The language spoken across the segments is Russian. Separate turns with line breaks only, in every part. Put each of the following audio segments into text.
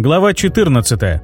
Глава 14.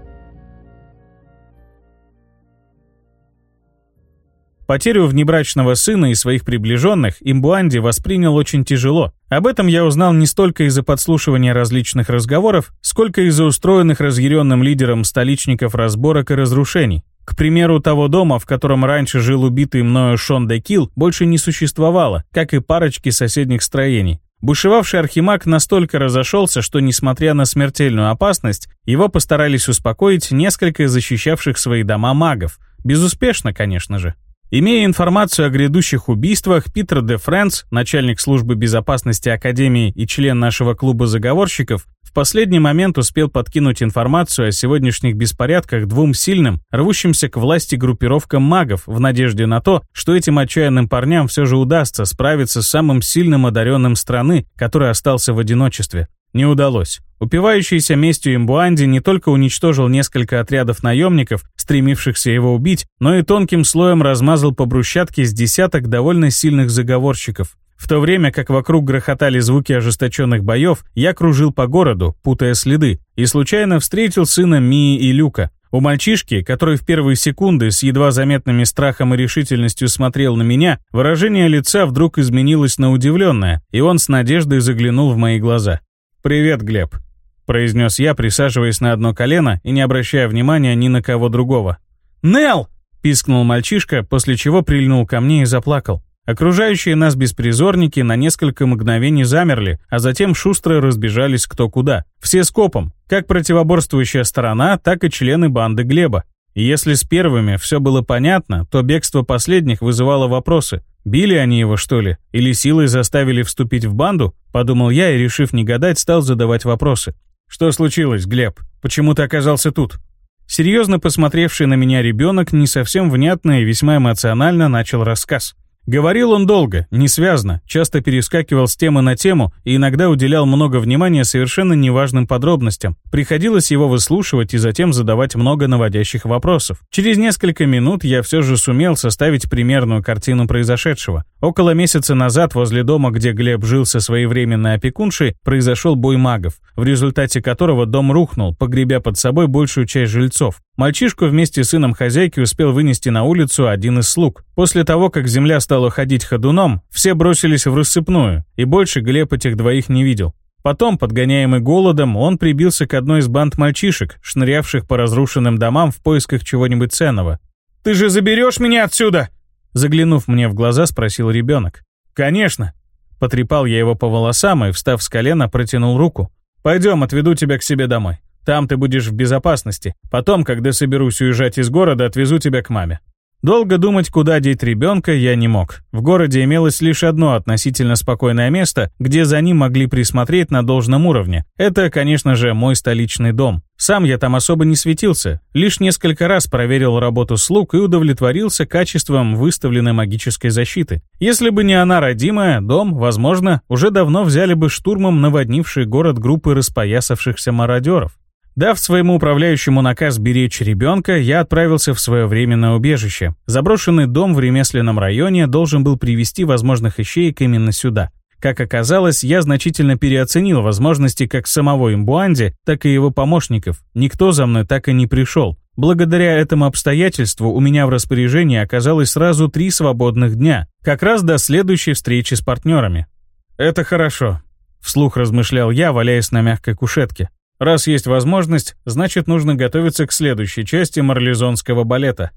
Потерю внебрачного сына и своих приближенных Имбуанди воспринял очень тяжело. Об этом я узнал не столько из-за подслушивания различных разговоров, сколько из-за устроенных разъяренным лидером столичников разборок и разрушений. К примеру, того дома, в котором раньше жил убитый мною Шон де Килл, больше не существовало, как и парочки соседних строений. Бушевавший архимаг настолько разошелся, что, несмотря на смертельную опасность, его постарались успокоить несколько защищавших свои дома магов. Безуспешно, конечно же. Имея информацию о грядущих убийствах, Питер де Фрэнс, начальник службы безопасности Академии и член нашего клуба заговорщиков, в последний момент успел подкинуть информацию о сегодняшних беспорядках двум сильным, рвущимся к власти группировкам магов в надежде на то, что этим отчаянным парням все же удастся справиться с самым сильным одаренным страны, который остался в одиночестве. Не удалось. Упивающийся местью Имбуанди не только уничтожил несколько отрядов наемников, стремившихся его убить, но и тонким слоем размазал по брусчатке с десяток довольно сильных заговорщиков. В то время как вокруг грохотали звуки ожесточенных боев, я кружил по городу, путая следы, и случайно встретил сына Мии и Люка. У мальчишки, который в первые секунды с едва заметными страхом и решительностью смотрел на меня, выражение лица вдруг изменилось на удивленное, и он с надеждой заглянул в мои глаза. «Привет, Глеб», — произнес я, присаживаясь на одно колено и не обращая внимания ни на кого другого. «Нелл!» — пискнул мальчишка, после чего прильнул ко мне и заплакал. Окружающие нас беспризорники на несколько мгновений замерли, а затем шустро разбежались кто куда. Все скопом, как противоборствующая сторона, так и члены банды Глеба. И если с первыми все было понятно, то бегство последних вызывало вопросы. Били они его, что ли? Или силой заставили вступить в банду? Подумал я и, решив не гадать, стал задавать вопросы. «Что случилось, Глеб? Почему ты оказался тут?» Серьезно посмотревший на меня ребенок не совсем внятно и весьма эмоционально начал рассказ. Говорил он долго, несвязно, часто перескакивал с темы на тему и иногда уделял много внимания совершенно неважным подробностям. Приходилось его выслушивать и затем задавать много наводящих вопросов. Через несколько минут я все же сумел составить примерную картину произошедшего. Около месяца назад возле дома, где Глеб жил со своевременной опекуншей, произошел бой магов, в результате которого дом рухнул, погребя под собой большую часть жильцов. Мальчишку вместе с сыном хозяйки успел вынести на улицу один из слуг. После того, как земля стала ходить ходуном, все бросились в рассыпную, и больше Глеб этих двоих не видел. Потом, подгоняемый голодом, он прибился к одной из банд мальчишек, шнырявших по разрушенным домам в поисках чего-нибудь ценного. «Ты же заберешь меня отсюда?» Заглянув мне в глаза, спросил ребенок. «Конечно». Потрепал я его по волосам и, встав с колена, протянул руку. «Пойдем, отведу тебя к себе домой». Там ты будешь в безопасности. Потом, когда соберусь уезжать из города, отвезу тебя к маме». Долго думать, куда деть ребенка, я не мог. В городе имелось лишь одно относительно спокойное место, где за ним могли присмотреть на должном уровне. Это, конечно же, мой столичный дом. Сам я там особо не светился, лишь несколько раз проверил работу слуг и удовлетворился качеством выставленной магической защиты. Если бы не она родимая, дом, возможно, уже давно взяли бы штурмом наводнивший город группы распоясавшихся мародеров. Дав своему управляющему наказ беречь ребенка, я отправился в свое временное убежище. Заброшенный дом в ремесленном районе должен был привести возможных ищеек именно сюда. Как оказалось, я значительно переоценил возможности как самого Имбуанди, так и его помощников. Никто за мной так и не пришел. Благодаря этому обстоятельству у меня в распоряжении оказалось сразу три свободных дня, как раз до следующей встречи с партнерами. «Это хорошо», — вслух размышлял я, валяясь на мягкой кушетке. Раз есть возможность, значит нужно готовиться к следующей части марлезонского балета.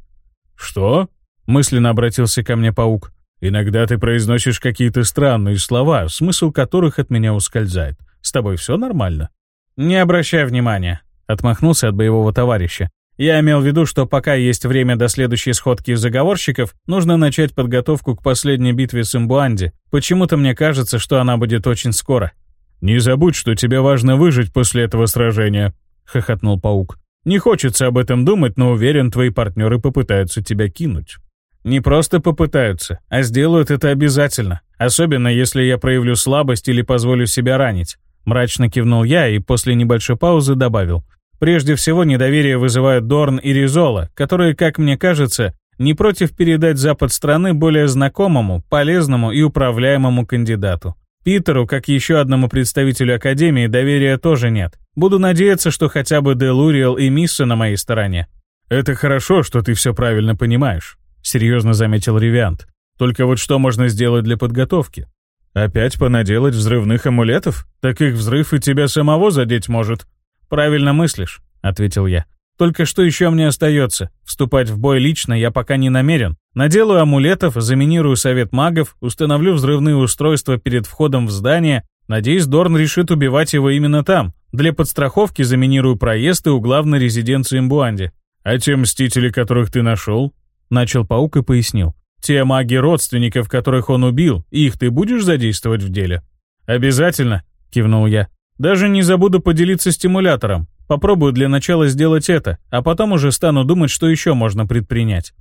«Что?» — мысленно обратился ко мне паук. «Иногда ты произносишь какие-то странные слова, смысл которых от меня ускользает. С тобой все нормально?» «Не обращай внимания», — отмахнулся от боевого товарища. «Я имел в виду, что пока есть время до следующей сходки заговорщиков, нужно начать подготовку к последней битве с Имбуанди. Почему-то мне кажется, что она будет очень скоро». «Не забудь, что тебе важно выжить после этого сражения», — хохотнул паук. «Не хочется об этом думать, но уверен, твои партнеры попытаются тебя кинуть». «Не просто попытаются, а сделают это обязательно, особенно если я проявлю слабость или позволю себя ранить». Мрачно кивнул я и после небольшой паузы добавил. «Прежде всего, недоверие вызывают Дорн и Ризола, которые, как мне кажется, не против передать запад страны более знакомому, полезному и управляемому кандидату. Питеру, как еще одному представителю Академии, доверия тоже нет. Буду надеяться, что хотя бы Делуриэл и Мисса на моей стороне. «Это хорошо, что ты все правильно понимаешь», — серьезно заметил Ревиант. «Только вот что можно сделать для подготовки? Опять понаделать взрывных амулетов? Так их взрыв и тебя самого задеть может». «Правильно мыслишь», — ответил я. «Только что еще мне остается? Вступать в бой лично я пока не намерен. Наделаю амулетов, заминирую совет магов, установлю взрывные устройства перед входом в здание. Надеюсь, Дорн решит убивать его именно там. Для подстраховки заминирую проезд и у главной резиденции Имбуанди. А те мстители, которых ты нашел? Начал паук и пояснил. Те маги родственников, которых он убил, их ты будешь задействовать в деле? Обязательно, кивнул я. Даже не забуду поделиться стимулятором. Попробую для начала сделать это, а потом уже стану думать, что еще можно предпринять.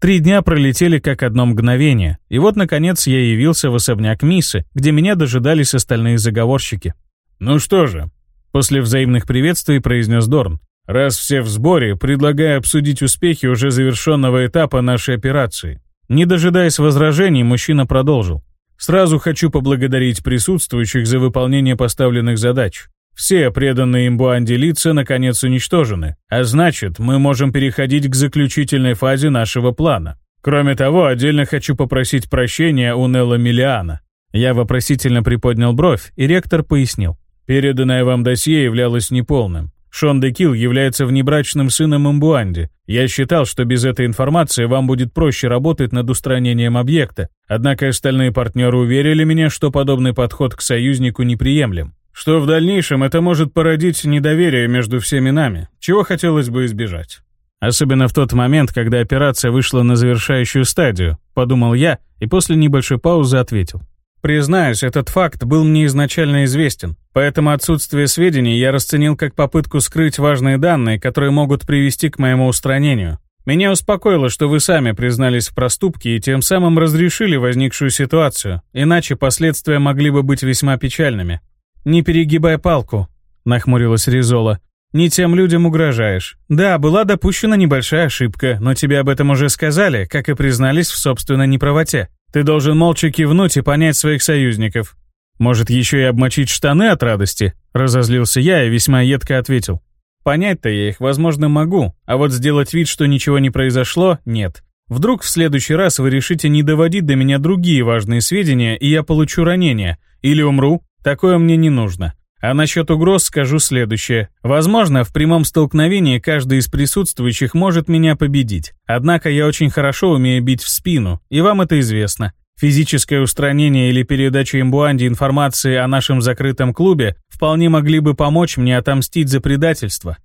Три дня пролетели как одно мгновение, и вот, наконец, я явился в особняк Миссы, где меня дожидались остальные заговорщики. «Ну что же», — после взаимных приветствий произнес Дорн, «раз все в сборе, предлагаю обсудить успехи уже завершенного этапа нашей операции». Не дожидаясь возражений, мужчина продолжил. «Сразу хочу поблагодарить присутствующих за выполнение поставленных задач. Все преданные имбуанди лица наконец уничтожены, а значит, мы можем переходить к заключительной фазе нашего плана. Кроме того, отдельно хочу попросить прощения у Нелла Миллиана. Я вопросительно приподнял бровь, и ректор пояснил. Переданное вам досье являлось неполным. Шон Декил является внебрачным сыном Имбуанди. Я считал, что без этой информации вам будет проще работать над устранением объекта, однако остальные партнеры уверили меня, что подобный подход к союзнику неприемлем что в дальнейшем это может породить недоверие между всеми нами, чего хотелось бы избежать. Особенно в тот момент, когда операция вышла на завершающую стадию, подумал я и после небольшой паузы ответил. Признаюсь, этот факт был мне изначально известен, поэтому отсутствие сведений я расценил как попытку скрыть важные данные, которые могут привести к моему устранению. Меня успокоило, что вы сами признались в проступке и тем самым разрешили возникшую ситуацию, иначе последствия могли бы быть весьма печальными. «Не перегибай палку», — нахмурилась Ризола. «Не тем людям угрожаешь. Да, была допущена небольшая ошибка, но тебе об этом уже сказали, как и признались в собственной неправоте. Ты должен молча кивнуть и понять своих союзников. Может, еще и обмочить штаны от радости?» Разозлился я и весьма едко ответил. «Понять-то я их, возможно, могу, а вот сделать вид, что ничего не произошло, нет. Вдруг в следующий раз вы решите не доводить до меня другие важные сведения, и я получу ранение. Или умру, Такое мне не нужно. А насчет угроз скажу следующее. Возможно, в прямом столкновении каждый из присутствующих может меня победить. Однако я очень хорошо умею бить в спину, и вам это известно. Физическое устранение или передача имбуанди информации о нашем закрытом клубе вполне могли бы помочь мне отомстить за предательство.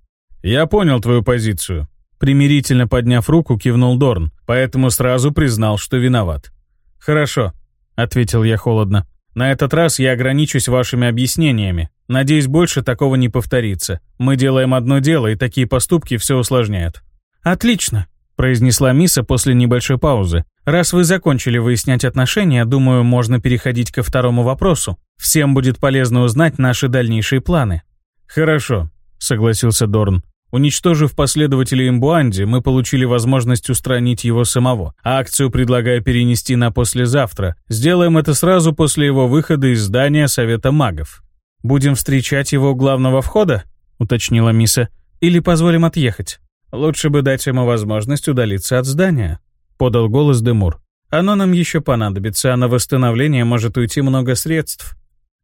Я понял твою позицию. Примирительно подняв руку, кивнул Дорн, поэтому сразу признал, что виноват. «Хорошо», — ответил я холодно. На этот раз я ограничусь вашими объяснениями. Надеюсь, больше такого не повторится. Мы делаем одно дело, и такие поступки все усложняют». «Отлично», — произнесла Миса после небольшой паузы. «Раз вы закончили выяснять отношения, думаю, можно переходить ко второму вопросу. Всем будет полезно узнать наши дальнейшие планы». «Хорошо», — согласился Дорн. Уничтожив последователей Имбуанди, мы получили возможность устранить его самого. А акцию предлагаю перенести на послезавтра. Сделаем это сразу после его выхода из здания Совета магов. «Будем встречать его у главного входа?» — уточнила Миса. «Или позволим отъехать?» «Лучше бы дать ему возможность удалиться от здания», — подал голос Демур. «Оно нам еще понадобится, а на восстановление может уйти много средств».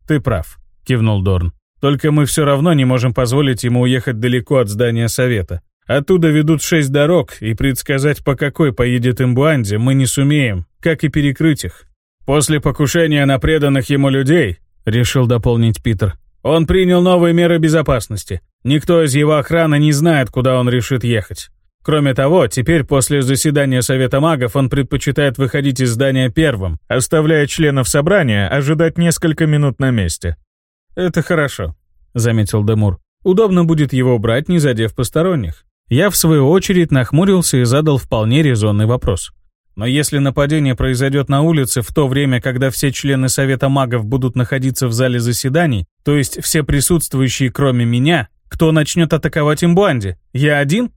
«Ты прав», — кивнул Дорн. Только мы все равно не можем позволить ему уехать далеко от здания совета. Оттуда ведут шесть дорог, и предсказать, по какой поедет Имбуанди, мы не сумеем, как и перекрыть их. После покушения на преданных ему людей, решил дополнить Питер, он принял новые меры безопасности. Никто из его охраны не знает, куда он решит ехать. Кроме того, теперь после заседания Совета магов он предпочитает выходить из здания первым, оставляя членов собрания ожидать несколько минут на месте. «Это хорошо», — заметил Демур. «Удобно будет его брать, не задев посторонних». Я, в свою очередь, нахмурился и задал вполне резонный вопрос. Но если нападение произойдет на улице в то время, когда все члены Совета магов будут находиться в зале заседаний, то есть все присутствующие, кроме меня, кто начнет атаковать имбуанди? Я один?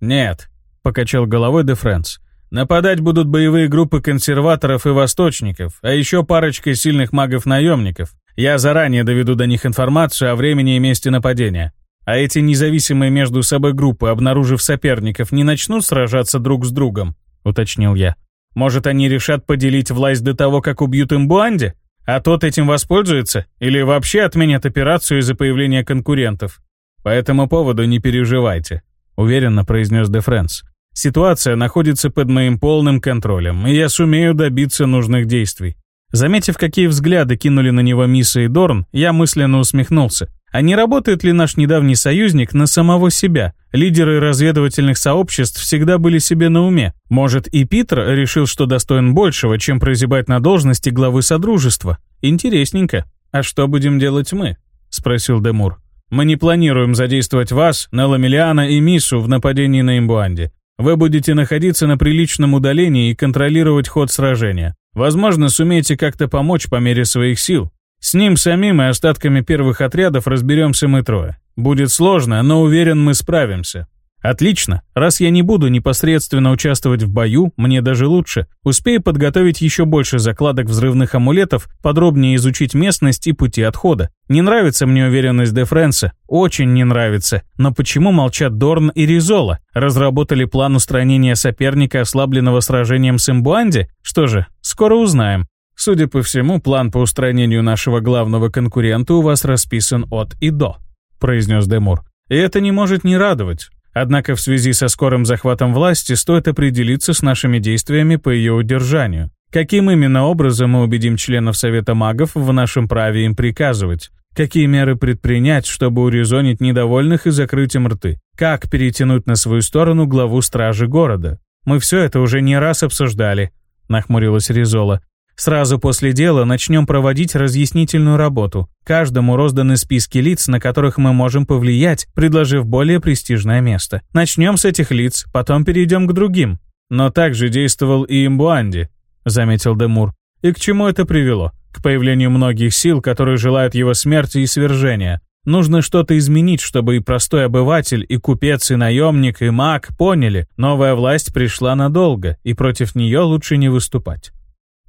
Нет, покачал головой Де Фрэнс. Нападать будут боевые группы консерваторов и восточников, а еще парочка сильных магов-наемников. Я заранее доведу до них информацию о времени и месте нападения. А эти независимые между собой группы, обнаружив соперников, не начнут сражаться друг с другом, уточнил я. Может, они решат поделить власть до того, как убьют имбуанди? А тот этим воспользуется? Или вообще отменят операцию из-за появления конкурентов? По этому поводу не переживайте, уверенно произнес Де Френс. Ситуация находится под моим полным контролем, и я сумею добиться нужных действий. Заметив, какие взгляды кинули на него Миса и Дорн, я мысленно усмехнулся. А не работает ли наш недавний союзник на самого себя? Лидеры разведывательных сообществ всегда были себе на уме. Может, и Питер решил, что достоин большего, чем прозябать на должности главы Содружества? Интересненько. А что будем делать мы? Спросил Демур. Мы не планируем задействовать вас, Неламелиана и Мису в нападении на Имбуанде. Вы будете находиться на приличном удалении и контролировать ход сражения. Возможно, сумеете как-то помочь по мере своих сил. С ним самим и остатками первых отрядов разберемся мы трое. Будет сложно, но уверен, мы справимся. Отлично. Раз я не буду непосредственно участвовать в бою, мне даже лучше. Успею подготовить еще больше закладок взрывных амулетов, подробнее изучить местность и пути отхода. Не нравится мне уверенность Де Френса. Очень не нравится. Но почему молчат Дорн и Ризола? Разработали план устранения соперника, ослабленного сражением с Имбуанди? Что же, скоро узнаем. Судя по всему, план по устранению нашего главного конкурента у вас расписан от и до, произнес Демур. И это не может не радовать. Однако в связи со скорым захватом власти стоит определиться с нашими действиями по ее удержанию. Каким именно образом мы убедим членов Совета магов в нашем праве им приказывать? Какие меры предпринять, чтобы урезонить недовольных и закрыть им рты? Как перетянуть на свою сторону главу стражи города? Мы все это уже не раз обсуждали, нахмурилась Ризола. Сразу после дела начнем проводить разъяснительную работу. Каждому розданы списки лиц, на которых мы можем повлиять, предложив более престижное место. Начнем с этих лиц, потом перейдем к другим. Но также действовал и Имбуанди, заметил Демур. И к чему это привело? К появлению многих сил, которые желают его смерти и свержения. Нужно что-то изменить, чтобы и простой обыватель, и купец, и наемник, и маг поняли, новая власть пришла надолго, и против нее лучше не выступать.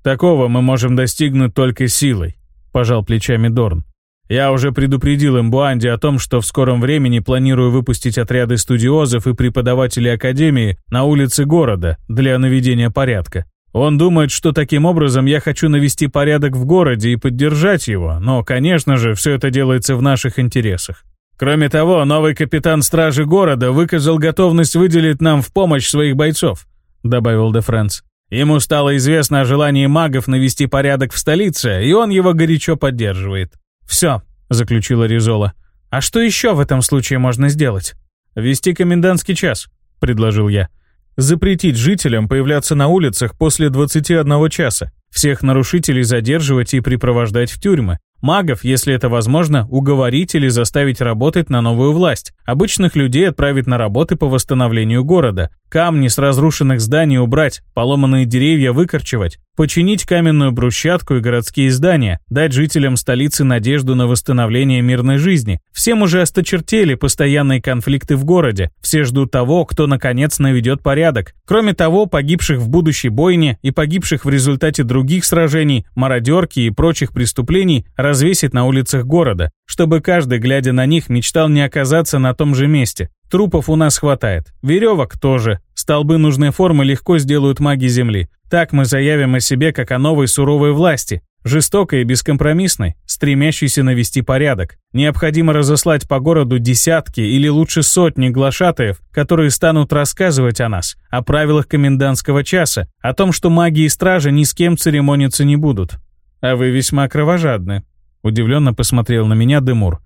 Такого мы можем достигнуть только силой, пожал плечами Дорн. Я уже предупредил Эмбуанди о том, что в скором времени планирую выпустить отряды студиозов и преподавателей академии на улицы города для наведения порядка. Он думает, что таким образом я хочу навести порядок в городе и поддержать его, но, конечно же, все это делается в наших интересах. Кроме того, новый капитан стражи города выказал готовность выделить нам в помощь своих бойцов, добавил Де Френс. Ему стало известно о желании магов навести порядок в столице, и он его горячо поддерживает. «Все», — заключила Ризола. «А что еще в этом случае можно сделать?» «Вести комендантский час», — предложил я. «Запретить жителям появляться на улицах после 21 часа, всех нарушителей задерживать и припровождать в тюрьмы, Магов, если это возможно, уговорить или заставить работать на новую власть. Обычных людей отправить на работы по восстановлению города. Камни с разрушенных зданий убрать, поломанные деревья выкорчевать, починить каменную брусчатку и городские здания, дать жителям столицы надежду на восстановление мирной жизни. Всем уже осточертели постоянные конфликты в городе. Все ждут того, кто наконец наведет порядок. Кроме того, погибших в будущей бойне и погибших в результате других сражений, мародерки и прочих преступлений развесить на улицах города, чтобы каждый, глядя на них, мечтал не оказаться на том же месте. Трупов у нас хватает. Веревок тоже. Столбы нужной формы легко сделают маги Земли. Так мы заявим о себе как о новой суровой власти. Жестокой и бескомпромиссной, стремящейся навести порядок. Необходимо разослать по городу десятки или лучше сотни глашатаев, которые станут рассказывать о нас, о правилах комендантского часа, о том, что маги и стражи ни с кем церемониться не будут. А вы весьма кровожадны. Удивленно посмотрел на меня Демур.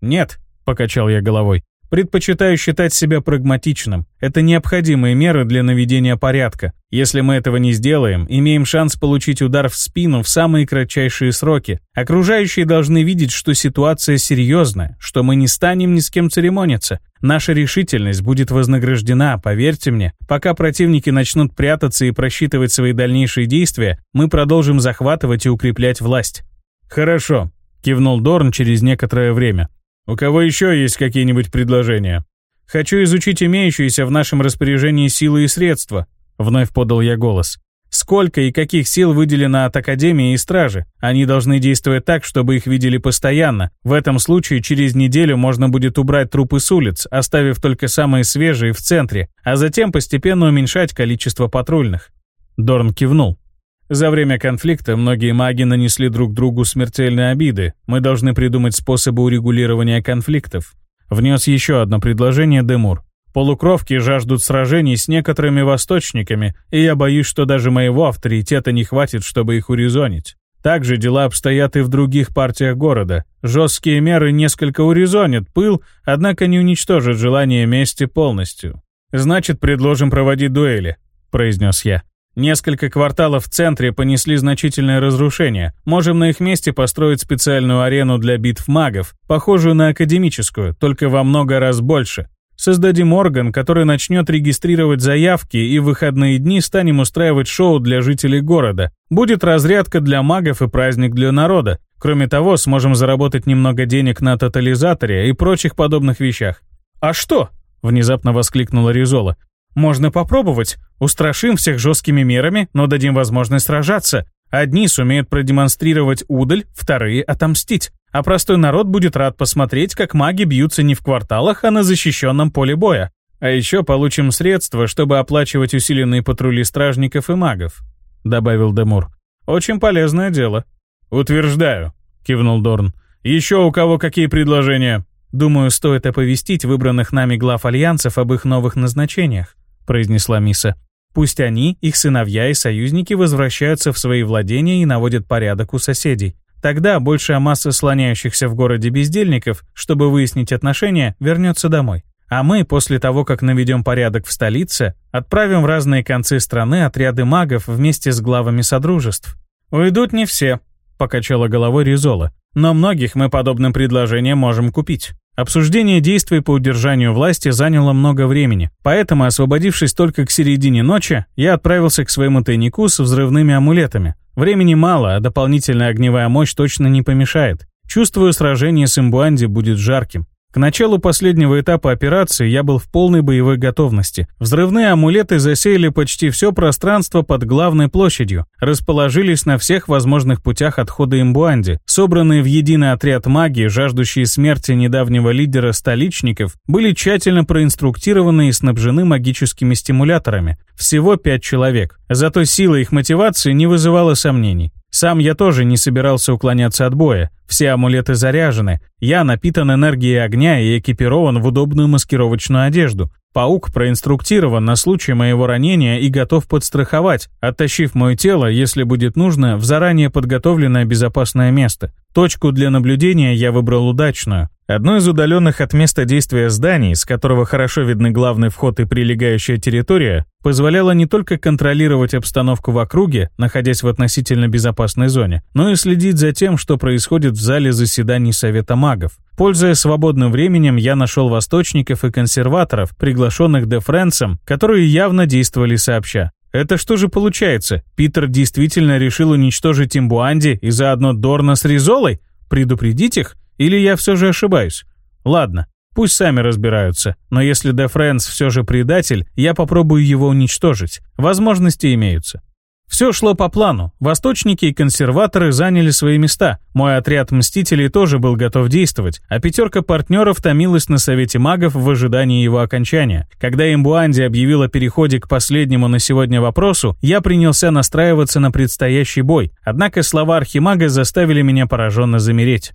«Нет», — покачал я головой, Предпочитаю считать себя прагматичным. Это необходимые меры для наведения порядка. Если мы этого не сделаем, имеем шанс получить удар в спину в самые кратчайшие сроки. Окружающие должны видеть, что ситуация серьезная, что мы не станем ни с кем церемониться. Наша решительность будет вознаграждена, поверьте мне. Пока противники начнут прятаться и просчитывать свои дальнейшие действия, мы продолжим захватывать и укреплять власть. «Хорошо», — кивнул Дорн через некоторое время. У кого еще есть какие-нибудь предложения? Хочу изучить имеющиеся в нашем распоряжении силы и средства, Вновь подал я голос. Сколько и каких сил выделено от Академии и Стражи? Они должны действовать так, чтобы их видели постоянно. В этом случае через неделю можно будет убрать трупы с улиц, оставив только самые свежие в центре, а затем постепенно уменьшать количество патрульных. Дорн кивнул. За время конфликта многие маги нанесли друг другу смертельные обиды. Мы должны придумать способы урегулирования конфликтов. Внес еще одно предложение Демур. Полукровки жаждут сражений с некоторыми восточниками, и я боюсь, что даже моего авторитета не хватит, чтобы их урезонить. Также дела обстоят и в других партиях города. Жесткие меры несколько урезонят пыл, однако не уничтожат желание мести полностью. «Значит, предложим проводить дуэли», — произнес я. Несколько кварталов в центре понесли значительное разрушение. Можем на их месте построить специальную арену для битв магов, похожую на академическую, только во много раз больше. Создадим орган, который начнет регистрировать заявки, и в выходные дни станем устраивать шоу для жителей города. Будет разрядка для магов и праздник для народа. Кроме того, сможем заработать немного денег на тотализаторе и прочих подобных вещах. «А что?» – внезапно воскликнула Ризола. «Можно попробовать. Устрашим всех жесткими мерами, но дадим возможность сражаться. Одни сумеют продемонстрировать удаль, вторые – отомстить а простой народ будет рад посмотреть, как маги бьются не в кварталах, а на защищенном поле боя. А еще получим средства, чтобы оплачивать усиленные патрули стражников и магов», — добавил Демур. «Очень полезное дело». «Утверждаю», — кивнул Дорн. «Еще у кого какие предложения?» «Думаю, стоит оповестить выбранных нами глав альянсов об их новых назначениях», — произнесла Миса. «Пусть они, их сыновья и союзники возвращаются в свои владения и наводят порядок у соседей. Тогда большая масса слоняющихся в городе бездельников, чтобы выяснить отношения, вернется домой. А мы, после того, как наведем порядок в столице, отправим в разные концы страны отряды магов вместе с главами содружеств. «Уйдут не все», — покачала головой Ризола. «Но многих мы подобным предложением можем купить». Обсуждение действий по удержанию власти заняло много времени, поэтому, освободившись только к середине ночи, я отправился к своему тайнику с взрывными амулетами, Времени мало, а дополнительная огневая мощь точно не помешает. Чувствую, сражение с Имбуанди будет жарким. К началу последнего этапа операции я был в полной боевой готовности. Взрывные амулеты засеяли почти все пространство под главной площадью, расположились на всех возможных путях отхода Имбуанди. Собранные в единый отряд маги, жаждущие смерти недавнего лидера столичников, были тщательно проинструктированы и снабжены магическими стимуляторами. Всего пять человек. Зато сила их мотивации не вызывала сомнений. Сам я тоже не собирался уклоняться от боя. Все амулеты заряжены. Я напитан энергией огня и экипирован в удобную маскировочную одежду. Паук проинструктирован на случай моего ранения и готов подстраховать, оттащив мое тело, если будет нужно, в заранее подготовленное безопасное место. Точку для наблюдения я выбрал удачную. Одно из удаленных от места действия зданий, с которого хорошо видны главный вход и прилегающая территория, позволяло не только контролировать обстановку в округе, находясь в относительно безопасной зоне, но и следить за тем, что происходит в зале заседаний Совета магов. Пользуясь свободным временем, я нашел восточников и консерваторов, приглашенных Дефренсом, которые явно действовали сообща. Это что же получается? Питер действительно решил уничтожить Имбуанди и заодно Дорна с Ризолой? Предупредить их? Или я все же ошибаюсь? Ладно, пусть сами разбираются, но если Де Фрэнс все же предатель, я попробую его уничтожить. Возможности имеются. Все шло по плану. Восточники и консерваторы заняли свои места. Мой отряд мстителей тоже был готов действовать, а пятерка партнеров томилась на Совете магов в ожидании его окончания. Когда Имбуанди объявил о переходе к последнему на сегодня вопросу, я принялся настраиваться на предстоящий бой, однако слова архимага заставили меня пораженно замереть.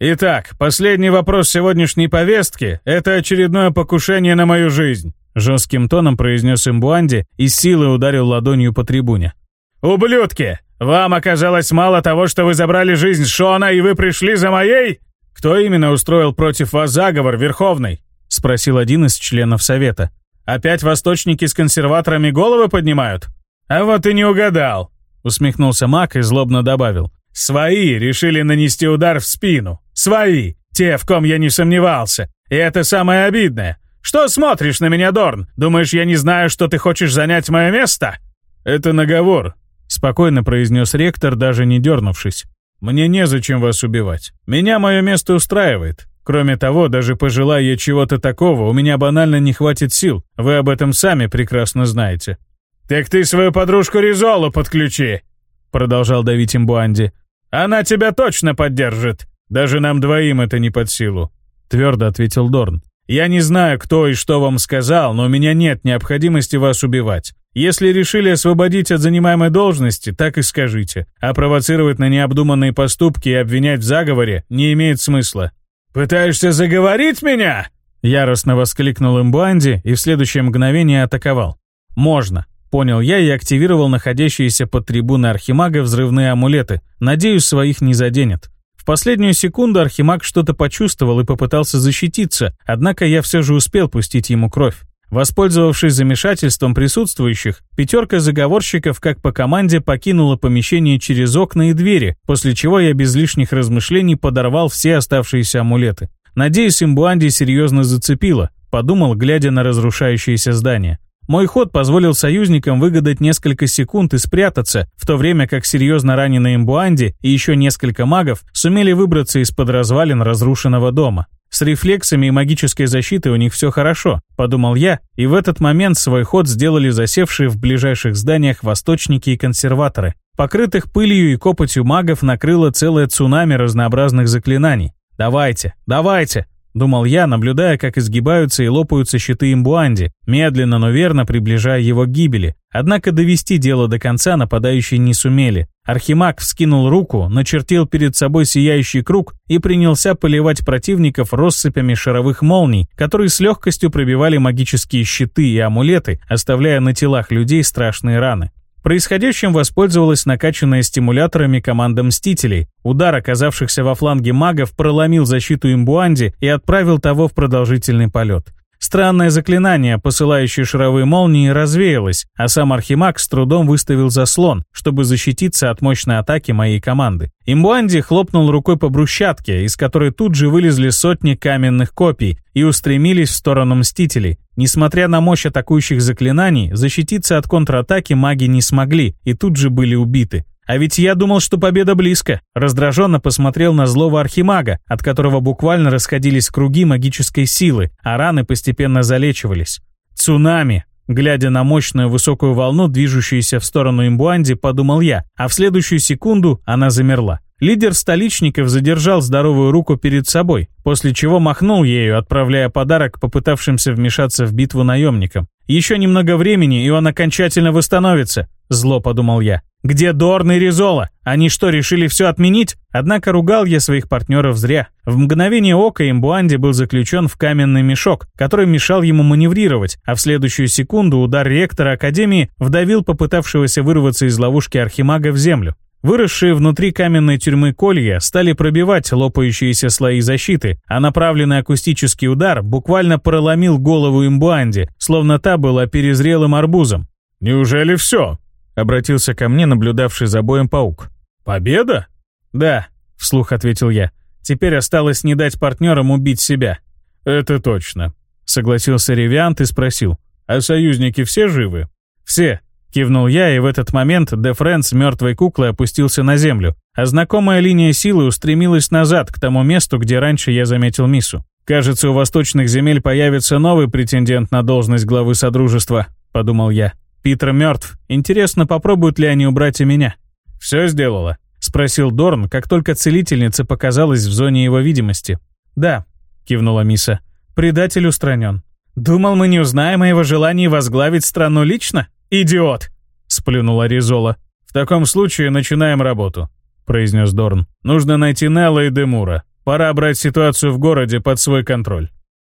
«Итак, последний вопрос сегодняшней повестки – это очередное покушение на мою жизнь», жестким тоном произнес Имбуанди и силой ударил ладонью по трибуне. «Ублюдки! Вам оказалось мало того, что вы забрали жизнь Шона, и вы пришли за моей?» «Кто именно устроил против вас заговор, Верховный?» – спросил один из членов Совета. «Опять восточники с консерваторами головы поднимают?» «А вот и не угадал», – усмехнулся Мак и злобно добавил. «Свои решили нанести удар в спину. Свои, те, в ком я не сомневался. И это самое обидное. Что смотришь на меня, Дорн? Думаешь, я не знаю, что ты хочешь занять мое место?» «Это наговор», — спокойно произнес ректор, даже не дернувшись. «Мне незачем вас убивать. Меня мое место устраивает. Кроме того, даже пожелая я чего-то такого, у меня банально не хватит сил. Вы об этом сами прекрасно знаете».
«Так ты свою подружку Ризолу подключи!» Продолжал давить Имбуанди. «Она тебя точно поддержит! Даже нам двоим это не под силу!» Твердо ответил Дорн. «Я не знаю, кто и что вам сказал, но у меня нет необходимости вас убивать. Если решили освободить от занимаемой должности, так и скажите. А провоцировать на необдуманные поступки и обвинять в заговоре не имеет смысла. «Пытаешься заговорить меня?» Яростно воскликнул Имбуанди и в следующее мгновение атаковал. «Можно», — понял я и активировал находящиеся под трибуной Архимага взрывные амулеты. Надеюсь, своих не заденет. В последнюю секунду Архимаг что-то почувствовал и попытался защититься, однако я все же успел пустить ему кровь. Воспользовавшись замешательством присутствующих, пятерка заговорщиков как по команде покинула помещение через окна и двери, после чего я без лишних размышлений подорвал все оставшиеся амулеты. Надеюсь, имбуанди серьезно зацепило, подумал, глядя на разрушающееся здание. Мой ход позволил союзникам выгадать несколько секунд и спрятаться, в то время как серьезно раненые имбуанди и еще несколько магов сумели выбраться из-под развалин разрушенного дома. С рефлексами и магической защитой у них все хорошо, подумал я, и в этот момент свой ход сделали засевшие в ближайших зданиях восточники и консерваторы. Покрытых пылью и копотью магов накрыло целое цунами разнообразных заклинаний. «Давайте, давайте!» Думал я, наблюдая, как изгибаются и лопаются щиты имбуанди, медленно, но верно приближая его к гибели. Однако довести дело до конца нападающие не сумели. Архимаг вскинул руку, начертил перед собой сияющий круг и принялся поливать противников россыпями шаровых молний, которые с легкостью пробивали магические щиты и амулеты, оставляя на телах людей страшные раны. Происходящим воспользовалась накачанная стимуляторами команда Мстителей. Удар оказавшихся во фланге магов проломил защиту имбуанди и отправил того в продолжительный полет. Странное заклинание, посылающее шаровые молнии, развеялось, а сам Архимаг с трудом выставил заслон, чтобы защититься от мощной атаки моей команды. Имбуанди хлопнул рукой по брусчатке, из которой тут же вылезли сотни каменных копий и устремились в сторону Мстителей. Несмотря на мощь атакующих заклинаний, защититься от контратаки маги не смогли и тут же были убиты. А ведь я думал, что победа близко. Раздраженно посмотрел на злого архимага, от которого буквально расходились круги магической силы, а раны постепенно залечивались. Цунами. Глядя на мощную высокую волну, движущуюся в сторону Имбуанди, подумал я, а в следующую секунду она замерла. Лидер столичников задержал здоровую руку перед собой, после чего махнул ею, отправляя подарок попытавшимся вмешаться в битву наемникам. Еще немного времени, и он окончательно восстановится, зло подумал я. Где Дорн и Ризола? Они что, решили все отменить? Однако ругал я своих партнеров зря. В мгновение ока Имбуанди был заключен в каменный мешок, который мешал ему маневрировать, а в следующую секунду удар ректора Академии вдавил попытавшегося вырваться из ловушки Архимага в землю. Выросшие внутри каменной тюрьмы колья стали пробивать лопающиеся слои защиты, а направленный акустический удар буквально проломил голову имбуанди, словно та была перезрелым арбузом.
«Неужели все?» Обратился ко мне наблюдавший за боем паук.
«Победа?»
«Да», — вслух ответил я. «Теперь осталось не дать партнерам убить себя».
«Это точно», — согласился Ревиант и спросил. «А союзники все живы?»
«Все», — кивнул я, и в этот момент Дефрен с мертвой куклой опустился на землю, а знакомая линия силы устремилась назад, к тому месту, где раньше я заметил Мису. «Кажется, у восточных земель появится новый претендент на должность главы Содружества», — подумал я. Питер мертв. Интересно, попробуют ли они убрать и меня?
Все сделала?
Спросил Дорн, как только целительница показалась в зоне его видимости. Да, кивнула Миса. Предатель устранен. Думал, мы не узнаем о его желании возглавить страну лично? Идиот! Сплюнула Ризола.
В таком случае начинаем работу, произнес Дорн. Нужно найти Нелла и Демура. Пора брать ситуацию в городе под свой контроль.